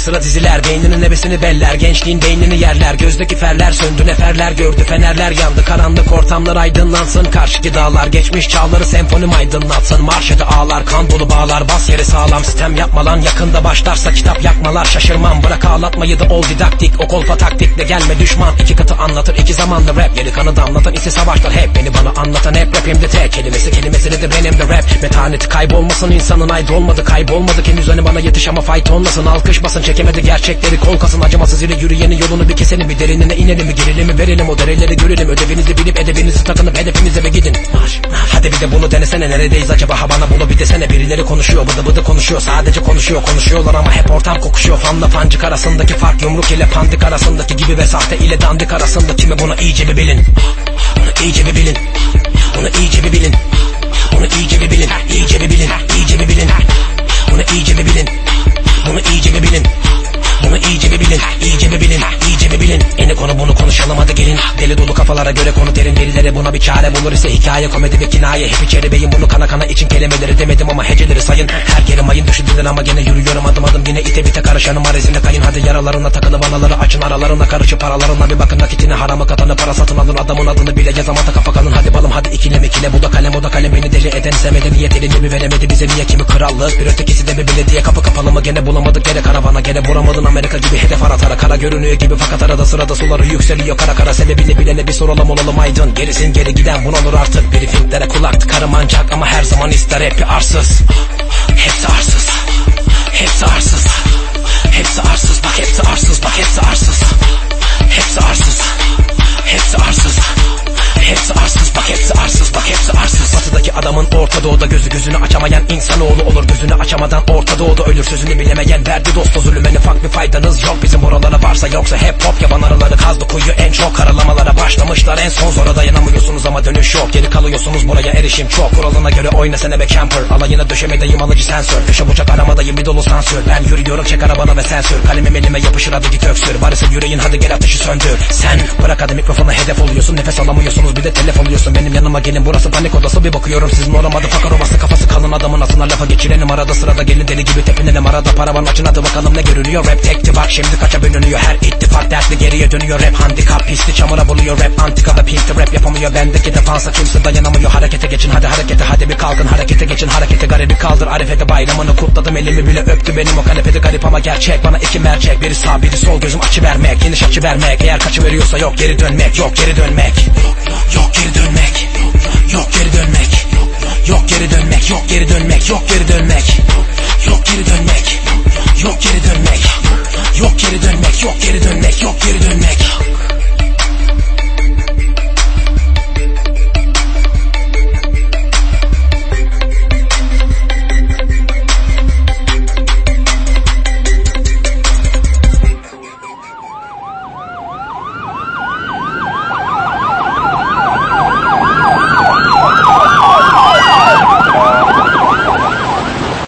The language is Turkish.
sıra diziler Beyninin nebesini beller Gençliğin beynini yerler Gözdeki ferler söndü neferler gördü Fenerler yandı karanlık ortamlar aydınlansın Karşıki dağlar geçmiş çağları senfonim aydınlatsın Marş ede ağlar kan dolu bağlar Bas yeri sağlam sistem yapma lan Yakında başlarsa kitap yakmalar Şaşırmam bırak ağlatmayı da ol didaktik Okolpa taktikle gelme düşman iki katı anlatır iki zamanlı rap Geri kanı damlatan ise savaşlar hep Beni bana anlatan hep rapimde tek Kelimesi kelimesini de benim de rap Metaneti kaybolmasın insanın aydı olmadı Kaybolmadık henüz hani bana yetiş ama fight olmasın Alkış basın çekemedi gerçekleri. Kol kasın Acımasız ile yürüyeni yolunu bir keselim. Bir derinine inelim mi gerilim mi verelim. O dereleri görelim. Ödevinizi bilip edebinizi takınıp hedefinize ve gidin. Marş, Hadi bir de bunu denesene. Neredeyiz acaba? Ha bana bunu bir desene. Birileri konuşuyor bıdı bıdı konuşuyor. Sadece konuşuyor Konuşuyorlar ama hep ortam kokuşuyor. Fanla pancık arasındaki fark yumruk ile pandik arasındaki gibi ve sahte ile dandik arasındaki mi bunu iyice bir bilin? Bunu iyice bir bilin. Bunu iyice bir bilin. Bunu iyice bir bilin İyice bir bilin. İyice bir bilin কোনো konuşalım hadi gelin. Deli dolu kafalara göre konu derin. Delilere buna bir çare bulur ise Hikaye komedi ve kinaye. Hep içeri beyin bunu kana kana için kelimeleri demedim ama heceleri sayın. Her kelim ayın düşündüler ama gene yürüyorum adım adım. Yine ite bite karışanım arezine kayın. Hadi yaralarına takılı vanaları açın. Aralarına karışıp paralarına bir bakın. Nakitini haramı katanı para satın alın. Adamın adını bile yazamata kafa kalın. Hadi balım hadi ikile mikile bu da kalem o da kalem. Beni deli eden ise medeniyet elini mi veremedi bize? Niye kimi krallık? Bir ötekisi de bir belediye. Kapı kapalı mı? Gene bulamadık. Gene karavana gene vuramadın Amerika gibi hedef aratara Kara görünüyor gibi. Fakat arada sırada suları yükseliyor Kara kara sebebini bilene bir soralım olalım aydın. Gerisin geri giden bunalır artık. Briefinglere kulak tıkarım ancak ama her zaman ister. Bir arsız. Hepsi arsız. Hepsi arsız adamın Orta Doğu'da gözü gözünü açamayan insanoğlu olur Gözünü açamadan Orta Doğu'da ölür sözünü bilemeyen Verdi dostu zulümen ufak bir faydanız yok. Bizim oralara varsa yoksa hep hop yaban arıları kazdı kuyu En çok karalamalara başlamışlar. En son zora dayanamıyorsunuz ama dönüş yok. Geri kalıyorsunuz buraya erişim çok. Kuralına göre oyna sene be camper. Alayına döşemedeyim alıcı sensör. Köşe bucak aramadayım bir dolu sansür. Ben yürüyorum çek arabana ve sensör Kalemim elime yapışır hadi git öksür. Varısı yüreğin hadi gel ateşi söndür. Sen bırak hadi mikrofona hedef oluyorsun. Nefes alamıyorsunuz bir de telef oluyorsun. Benim yanıma gelin burası panik odası. Bir bakıyorum Sizin oramadı fakar ovası kafası kalın. Adamın atına lafa geçirelim Arada sırada gelin deli gibi tepinelim Arada paravan açın hadi bakalım ne görünüyor Rap tekti bak şimdi kaça bölünüyor. Her ittifak dertli geriye dönüyor. Rap handikap pisli çamura buluyor. Rap antika ve pinti rap yapamıyor. Bendeki defansa kimse dayanamıyor. Harekete geçin hadi harekete. Hadi bir kalkın Harekete geçin. Harekete garibi kaldır. Arifete bayramını kutladım. Elimi bile öptü Benim o kanepede garip ama gerçek. Bana iki mercek biri sağ biri sol. Gözüm açı vermek Geniş açı vermek Eğer kaçı veriyorsa yok geri dönmek. Yok geri dönmek. Yok geri Yok geri dönmek. Yok geri dönmek Yok geri dönmek Yok geri dönmek. Yok geri dönmek Yok geri dönmek. Yok geri dönmek Yok geri dönmek Yok geri dönmek